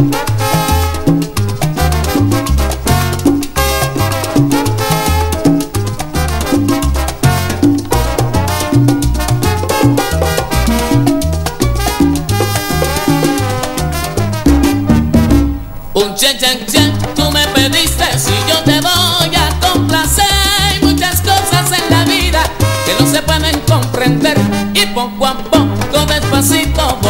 Un chen chen chen, tú me pediste si yo te voy a complacer. Hay muchas cosas en la vida que no se pueden comprender y poco a poco despacito voy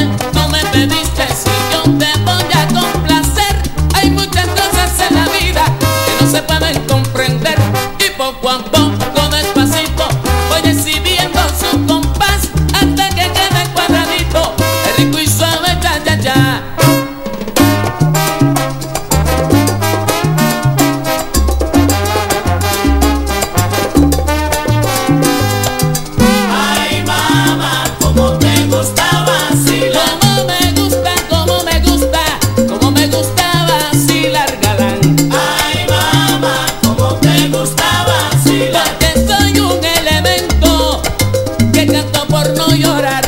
no llorar.